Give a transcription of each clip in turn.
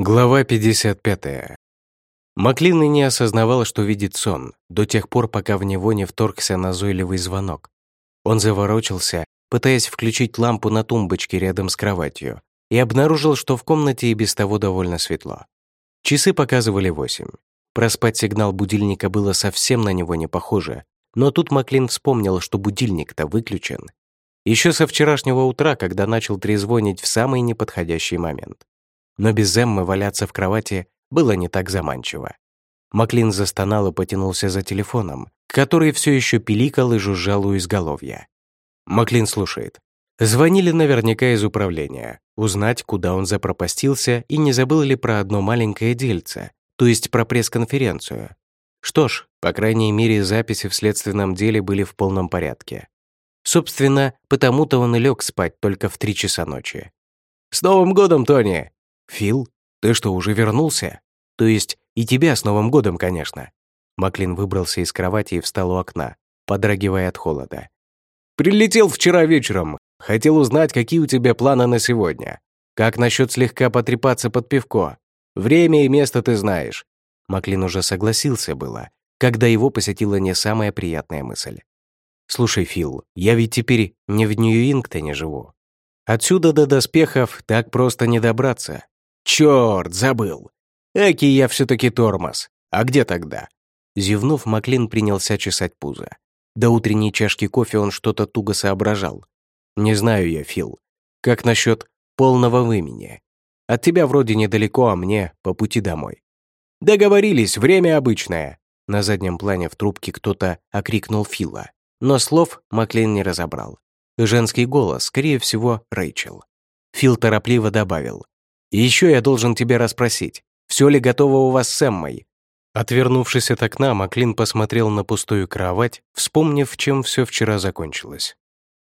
Глава 55. Маклин и не осознавал, что видит сон, до тех пор, пока в него не вторгся назойливый звонок. Он заворочился, пытаясь включить лампу на тумбочке рядом с кроватью, и обнаружил, что в комнате и без того довольно светло. Часы показывали восемь. Проспать сигнал будильника было совсем на него не похоже, но тут Маклин вспомнил, что будильник-то выключен. Еще со вчерашнего утра, когда начал трезвонить в самый неподходящий момент но без Эммы валяться в кровати было не так заманчиво. Маклин застонал и потянулся за телефоном, который все еще пиликал и жужжал у изголовья. Маклин слушает. Звонили наверняка из управления, узнать, куда он запропастился и не забыл ли про одно маленькое дельце, то есть про пресс-конференцию. Что ж, по крайней мере, записи в следственном деле были в полном порядке. Собственно, потому-то он и лег спать только в три часа ночи. «С Новым годом, Тони!» «Фил, ты что, уже вернулся? То есть и тебя с Новым годом, конечно». Маклин выбрался из кровати и встал у окна, подрагивая от холода. «Прилетел вчера вечером. Хотел узнать, какие у тебя планы на сегодня. Как насчет слегка потрепаться под пивко? Время и место ты знаешь». Маклин уже согласился было, когда его посетила не самая приятная мысль. «Слушай, Фил, я ведь теперь не в Нью-Ингтоне живу. Отсюда до доспехов так просто не добраться. Черт, забыл. Эки я все-таки тормоз. А где тогда? Зевнув, Маклин принялся чесать пузо. До утренней чашки кофе он что-то туго соображал. Не знаю я, Фил. Как насчет полного вымени? От тебя вроде недалеко, а мне по пути домой. Договорились, время обычное. На заднем плане в трубке кто-то окрикнул Фила. Но слов Маклин не разобрал. Женский голос, скорее всего, Рэйчел. Фил торопливо добавил. И еще я должен тебя расспросить, все ли готово у вас с Эммой?» Отвернувшись от окна, Маклин посмотрел на пустую кровать, вспомнив, чем все вчера закончилось.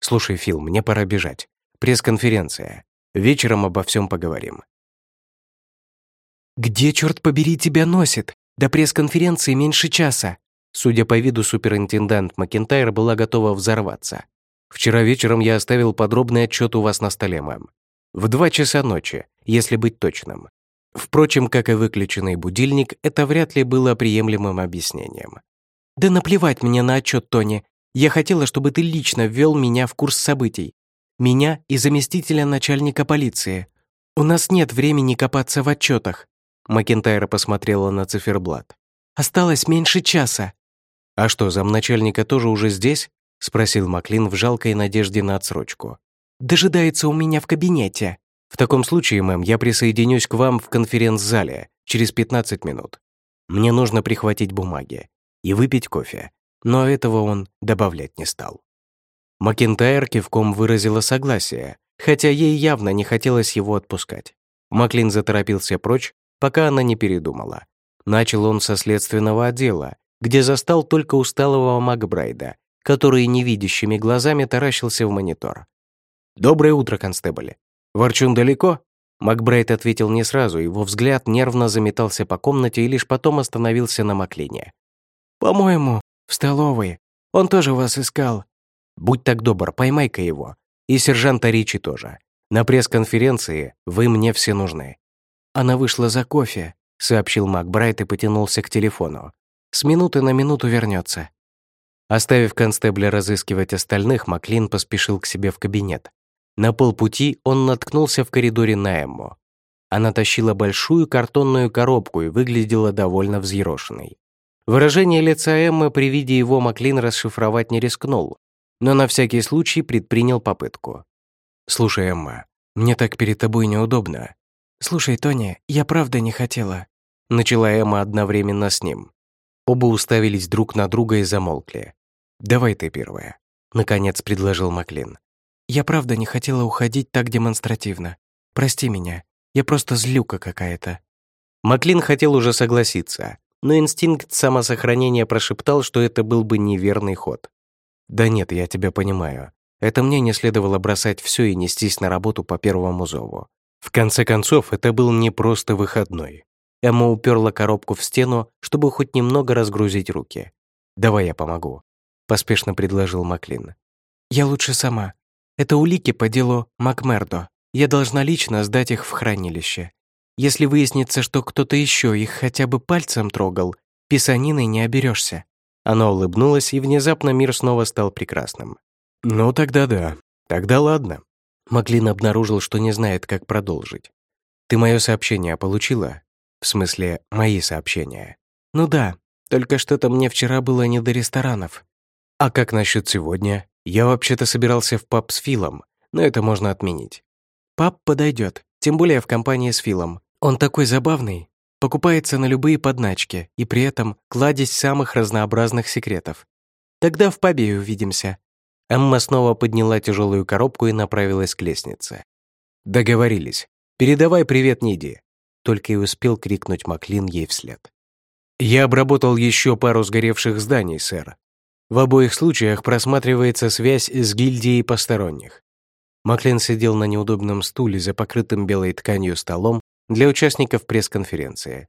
«Слушай, Фил, мне пора бежать. Пресс-конференция. Вечером обо всем поговорим». «Где, черт побери, тебя носит? До пресс-конференции меньше часа». Судя по виду, суперинтендант Макентайр была готова взорваться. «Вчера вечером я оставил подробный отчет у вас на столе, мэм. В два часа ночи, если быть точным. Впрочем, как и выключенный будильник, это вряд ли было приемлемым объяснением. «Да наплевать мне на отчет, Тони. Я хотела, чтобы ты лично ввел меня в курс событий. Меня и заместителя начальника полиции. У нас нет времени копаться в отчетах. Макентайра посмотрела на циферблат. «Осталось меньше часа». «А что, замначальника тоже уже здесь?» — спросил Маклин в жалкой надежде на отсрочку дожидается у меня в кабинете». «В таком случае, мэм, я присоединюсь к вам в конференц-зале через 15 минут. Мне нужно прихватить бумаги и выпить кофе». Но этого он добавлять не стал. Макентайр кивком выразила согласие, хотя ей явно не хотелось его отпускать. Маклин заторопился прочь, пока она не передумала. Начал он со следственного отдела, где застал только усталого Макбрайда, который невидящими глазами таращился в монитор. «Доброе утро, констебли. Ворчун далеко?» Макбрайт ответил не сразу, его взгляд нервно заметался по комнате и лишь потом остановился на Маклине. «По-моему, в столовой. Он тоже вас искал». «Будь так добр, поймай-ка его. И сержанта Ричи тоже. На пресс-конференции вы мне все нужны». «Она вышла за кофе», — сообщил Макбрайт и потянулся к телефону. «С минуты на минуту вернется. Оставив констебля разыскивать остальных, Маклин поспешил к себе в кабинет. На полпути он наткнулся в коридоре на Эмму. Она тащила большую картонную коробку и выглядела довольно взъерошенной. Выражение лица Эммы при виде его Маклин расшифровать не рискнул, но на всякий случай предпринял попытку. «Слушай, Эмма, мне так перед тобой неудобно». «Слушай, Тони, я правда не хотела», — начала Эмма одновременно с ним. Оба уставились друг на друга и замолкли. «Давай ты первая», — наконец предложил Маклин. Я правда не хотела уходить так демонстративно. Прости меня, я просто злюка какая-то». Маклин хотел уже согласиться, но инстинкт самосохранения прошептал, что это был бы неверный ход. «Да нет, я тебя понимаю. Это мне не следовало бросать все и нестись на работу по первому зову. В конце концов, это был не просто выходной. Эмма уперла коробку в стену, чтобы хоть немного разгрузить руки. «Давай я помогу», — поспешно предложил Маклин. «Я лучше сама. Это улики по делу Макмердо. Я должна лично сдать их в хранилище. Если выяснится, что кто-то еще их хотя бы пальцем трогал, писаниной не оберешься. Она улыбнулась, и внезапно мир снова стал прекрасным. «Ну, тогда да. Тогда ладно». Маклин обнаружил, что не знает, как продолжить. «Ты мое сообщение получила? В смысле, мои сообщения?» «Ну да, только что-то мне вчера было не до ресторанов». «А как насчет сегодня? Я вообще-то собирался в паб с Филом, но это можно отменить». «Паб подойдет, тем более в компании с Филом. Он такой забавный, покупается на любые подначки и при этом кладезь самых разнообразных секретов. Тогда в пабе и увидимся». Эмма снова подняла тяжелую коробку и направилась к лестнице. «Договорились. Передавай привет Ниди», — только и успел крикнуть Маклин ей вслед. «Я обработал еще пару сгоревших зданий, сэр. В обоих случаях просматривается связь с гильдией посторонних». Маклин сидел на неудобном стуле за покрытым белой тканью столом для участников пресс-конференции.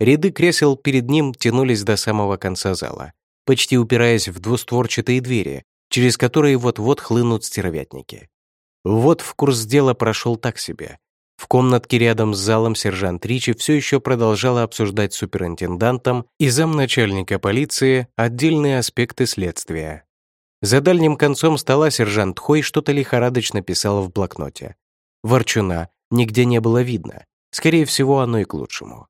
Ряды кресел перед ним тянулись до самого конца зала, почти упираясь в двустворчатые двери, через которые вот-вот хлынут стервятники. Вот в курс дела прошел так себе. В комнатке рядом с залом сержант Ричи все еще продолжала обсуждать с суперинтендантом и замначальника полиции отдельные аспекты следствия. За дальним концом стола сержант Хой что-то лихорадочно писал в блокноте. Ворчуна нигде не было видно. Скорее всего, оно и к лучшему.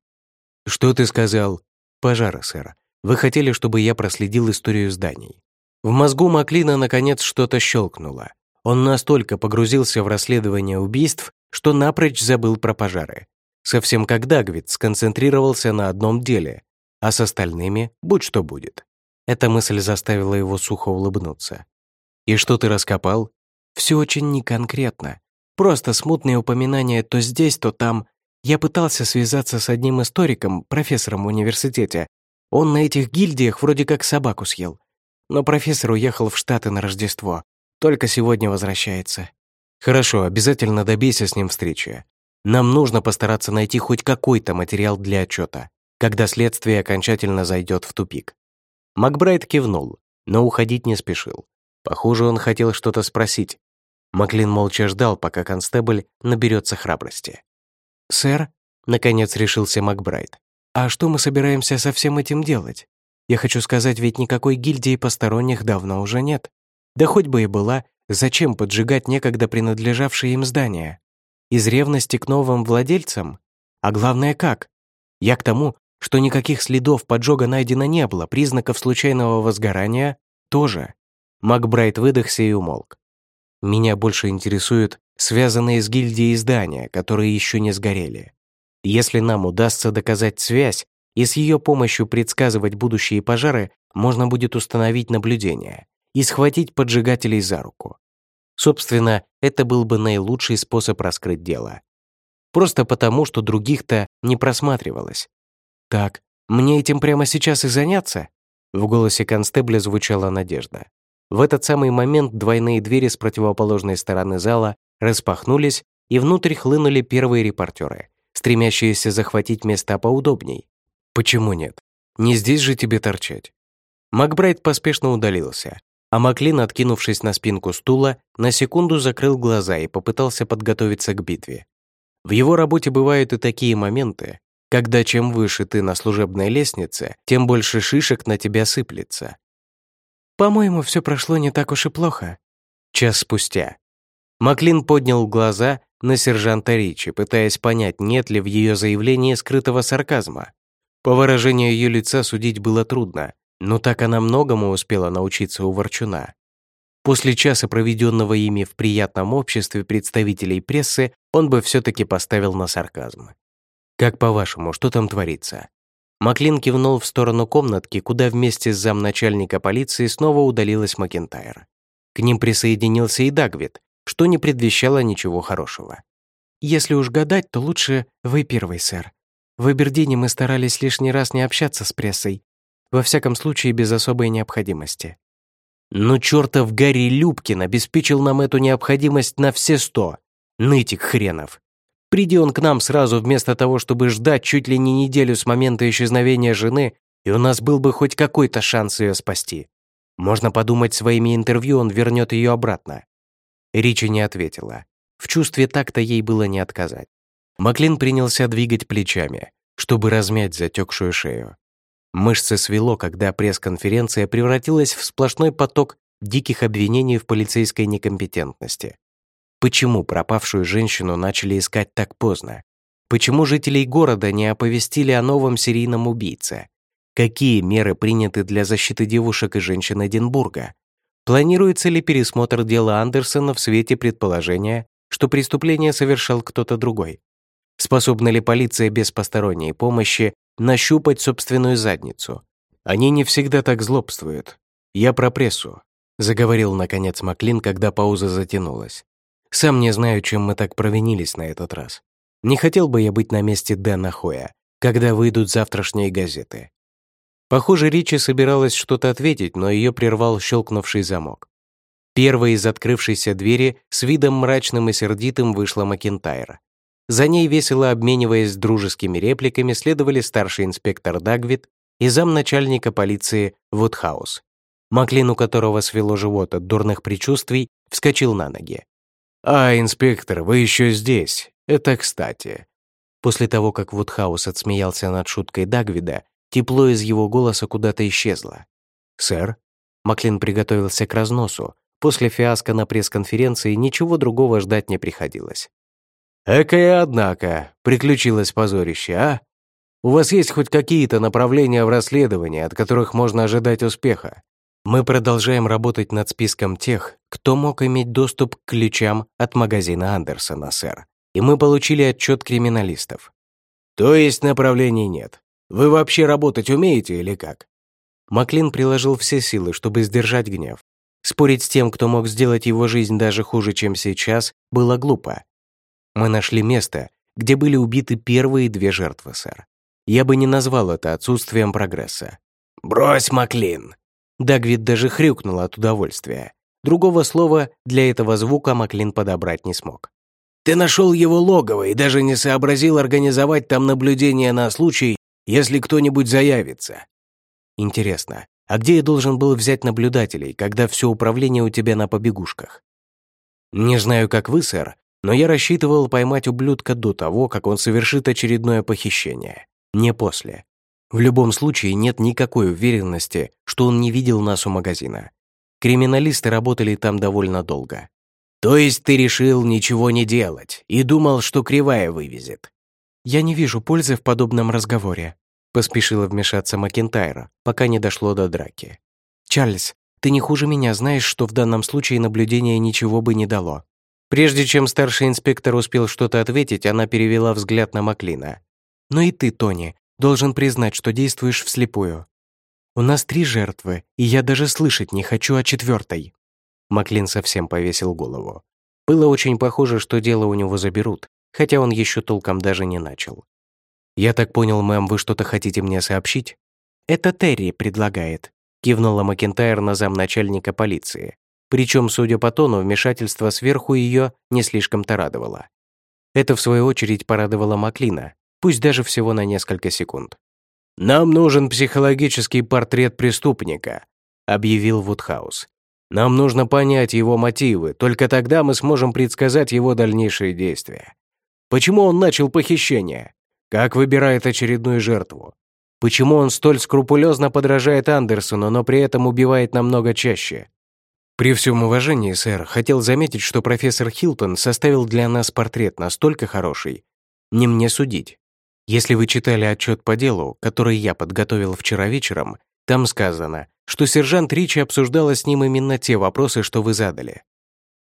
«Что ты сказал?» «Пожары, сэр. Вы хотели, чтобы я проследил историю зданий?» В мозгу Маклина наконец что-то щелкнуло. Он настолько погрузился в расследование убийств, что напрочь забыл про пожары. Совсем как Дагвид сконцентрировался на одном деле, а с остальными будь что будет. Эта мысль заставила его сухо улыбнуться. «И что ты раскопал?» «Все очень неконкретно. Просто смутные упоминания то здесь, то там. Я пытался связаться с одним историком, профессором в университете. Он на этих гильдиях вроде как собаку съел. Но профессор уехал в Штаты на Рождество. Только сегодня возвращается. Хорошо, обязательно добейся с ним встречи. Нам нужно постараться найти хоть какой-то материал для отчета, когда следствие окончательно зайдет в тупик. Макбрайт кивнул, но уходить не спешил. Похоже, он хотел что-то спросить. Маклин молча ждал, пока констебль наберется храбрости. «Сэр», — наконец решился Макбрайт, «а что мы собираемся со всем этим делать? Я хочу сказать, ведь никакой гильдии посторонних давно уже нет. Да хоть бы и была, зачем поджигать некогда принадлежавшие им здания? Из ревности к новым владельцам? А главное, как? Я к тому, что никаких следов поджога найдено не было, признаков случайного возгорания тоже. Макбрайт выдохся и умолк. Меня больше интересуют связанные с гильдией здания, которые еще не сгорели. Если нам удастся доказать связь, и с ее помощью предсказывать будущие пожары можно будет установить наблюдение и схватить поджигателей за руку. Собственно, это был бы наилучший способ раскрыть дело. Просто потому, что других-то не просматривалось. «Так, мне этим прямо сейчас и заняться?» В голосе констебля звучала надежда. В этот самый момент двойные двери с противоположной стороны зала распахнулись, и внутрь хлынули первые репортеры, стремящиеся захватить места поудобней, Почему нет? Не здесь же тебе торчать. Макбрайт поспешно удалился, а Маклин, откинувшись на спинку стула, на секунду закрыл глаза и попытался подготовиться к битве. В его работе бывают и такие моменты, когда чем выше ты на служебной лестнице, тем больше шишек на тебя сыплется. «По-моему, все прошло не так уж и плохо». Час спустя. Маклин поднял глаза на сержанта Ричи, пытаясь понять, нет ли в ее заявлении скрытого сарказма. По выражению ее лица судить было трудно, но так она многому успела научиться у Ворчуна. После часа, проведенного ими в приятном обществе представителей прессы, он бы все-таки поставил на сарказм. «Как по-вашему, что там творится?» Маклин кивнул в сторону комнатки, куда вместе с замначальника полиции снова удалилась Макентайр. К ним присоединился и Дагвид, что не предвещало ничего хорошего. «Если уж гадать, то лучше вы первый, сэр», в Эбердине мы старались лишний раз не общаться с прессой, во всяком случае без особой необходимости. Но чертов Гарри Любкин обеспечил нам эту необходимость на все сто. Нытик хренов. Приди он к нам сразу вместо того, чтобы ждать чуть ли не неделю с момента исчезновения жены, и у нас был бы хоть какой-то шанс ее спасти. Можно подумать, своими интервью он вернет ее обратно. Ричи не ответила. В чувстве так-то ей было не отказать. Маклин принялся двигать плечами, чтобы размять затекшую шею. Мышцы свело, когда пресс-конференция превратилась в сплошной поток диких обвинений в полицейской некомпетентности. Почему пропавшую женщину начали искать так поздно? Почему жителей города не оповестили о новом серийном убийце? Какие меры приняты для защиты девушек и женщин Эдинбурга? Планируется ли пересмотр дела Андерсона в свете предположения, что преступление совершал кто-то другой? Способна ли полиция без посторонней помощи нащупать собственную задницу? Они не всегда так злобствуют. Я про прессу, заговорил наконец Маклин, когда пауза затянулась. Сам не знаю, чем мы так провинились на этот раз. Не хотел бы я быть на месте Дэна Хоя, когда выйдут завтрашние газеты. Похоже, Ричи собиралась что-то ответить, но ее прервал щелкнувший замок. Первой из открывшейся двери с видом мрачным и сердитым вышла Макентайр. За ней, весело обмениваясь дружескими репликами, следовали старший инспектор Дагвит и замначальника полиции Вудхаус. Маклин, у которого свело живот от дурных предчувствий, вскочил на ноги. «А, инспектор, вы еще здесь. Это кстати». После того, как Вудхаус отсмеялся над шуткой Дагвида, Тепло из его голоса куда-то исчезло. «Сэр?» Маклин приготовился к разносу. После фиаско на пресс-конференции ничего другого ждать не приходилось. «Экое, однако, приключилось позорище, а? У вас есть хоть какие-то направления в расследовании, от которых можно ожидать успеха? Мы продолжаем работать над списком тех, кто мог иметь доступ к ключам от магазина Андерсона, сэр. И мы получили отчет криминалистов. То есть направлений нет. Вы вообще работать умеете или как?» Маклин приложил все силы, чтобы сдержать гнев. Спорить с тем, кто мог сделать его жизнь даже хуже, чем сейчас, было глупо. Мы нашли место, где были убиты первые две жертвы, сэр. Я бы не назвал это отсутствием прогресса. «Брось, Маклин!» Дагвид даже хрюкнул от удовольствия. Другого слова для этого звука Маклин подобрать не смог. «Ты нашел его логово и даже не сообразил организовать там наблюдение на случай, если кто-нибудь заявится. Интересно, а где я должен был взять наблюдателей, когда все управление у тебя на побегушках? Не знаю, как вы, сэр, но я рассчитывал поймать ублюдка до того, как он совершит очередное похищение. Не после. В любом случае нет никакой уверенности, что он не видел нас у магазина. Криминалисты работали там довольно долго. То есть ты решил ничего не делать и думал, что кривая вывезет? «Я не вижу пользы в подобном разговоре», — поспешила вмешаться Макентайра, пока не дошло до драки. «Чарльз, ты не хуже меня знаешь, что в данном случае наблюдение ничего бы не дало». Прежде чем старший инспектор успел что-то ответить, она перевела взгляд на Маклина. «Но и ты, Тони, должен признать, что действуешь вслепую. У нас три жертвы, и я даже слышать не хочу о четвертой». Маклин совсем повесил голову. Было очень похоже, что дело у него заберут, хотя он еще толком даже не начал. «Я так понял, мэм, вы что-то хотите мне сообщить?» «Это Терри предлагает», — кивнула Макентайр на замначальника полиции. Причем, судя по тону, вмешательство сверху ее не слишком-то радовало. Это, в свою очередь, порадовало Маклина, пусть даже всего на несколько секунд. «Нам нужен психологический портрет преступника», — объявил Вудхаус. «Нам нужно понять его мотивы, только тогда мы сможем предсказать его дальнейшие действия. Почему он начал похищение? Как выбирает очередную жертву? Почему он столь скрупулезно подражает Андерсону, но при этом убивает намного чаще? При всем уважении, сэр, хотел заметить, что профессор Хилтон составил для нас портрет настолько хороший. Не мне судить. Если вы читали отчет по делу, который я подготовил вчера вечером, там сказано, что сержант Ричи обсуждала с ним именно те вопросы, что вы задали.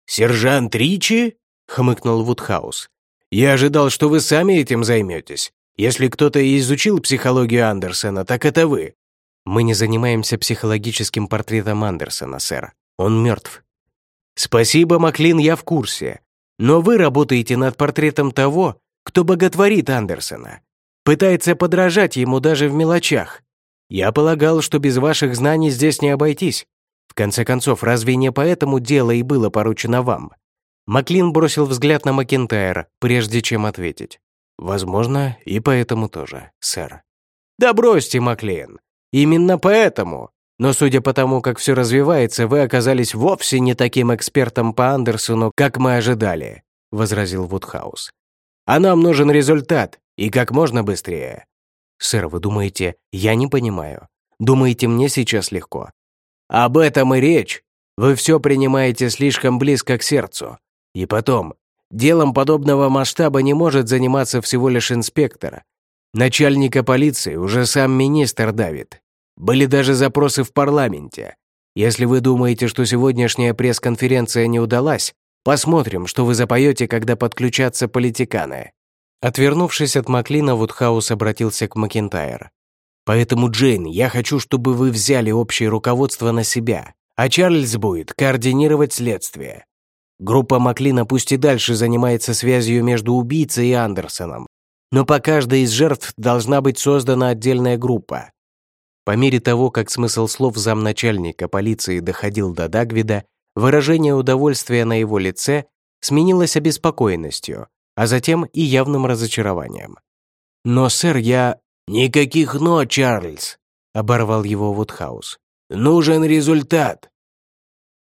«Сержант Ричи?» — хмыкнул Вудхаус. Я ожидал, что вы сами этим займетесь. Если кто-то и изучил психологию Андерсона, так это вы. Мы не занимаемся психологическим портретом Андерсона, сэр. Он мертв. Спасибо, Маклин, я в курсе. Но вы работаете над портретом того, кто боготворит Андерсона. Пытается подражать ему даже в мелочах. Я полагал, что без ваших знаний здесь не обойтись. В конце концов, разве не поэтому дело и было поручено вам? Маклин бросил взгляд на Макентайра, прежде чем ответить. «Возможно, и поэтому тоже, сэр». «Да бросьте, Маклин. Именно поэтому. Но судя по тому, как все развивается, вы оказались вовсе не таким экспертом по Андерсону, как мы ожидали», — возразил Вудхаус. А нам нужен результат, и как можно быстрее». «Сэр, вы думаете, я не понимаю? Думаете, мне сейчас легко?» «Об этом и речь. Вы все принимаете слишком близко к сердцу. И потом, делом подобного масштаба не может заниматься всего лишь инспектор. Начальника полиции уже сам министр давит. Были даже запросы в парламенте. Если вы думаете, что сегодняшняя пресс-конференция не удалась, посмотрим, что вы запоете, когда подключатся политиканы». Отвернувшись от Маклина, Вудхаус обратился к Макентайр. «Поэтому, Джейн, я хочу, чтобы вы взяли общее руководство на себя, а Чарльз будет координировать следствие. Группа Маклина пусть и дальше занимается связью между убийцей и Андерсоном, но по каждой из жертв должна быть создана отдельная группа. По мере того, как смысл слов замначальника полиции доходил до Дагвида, выражение удовольствия на его лице сменилось обеспокоенностью, а затем и явным разочарованием. «Но, сэр, я...» «Никаких «но», Чарльз!» — оборвал его Вудхаус. «Нужен результат.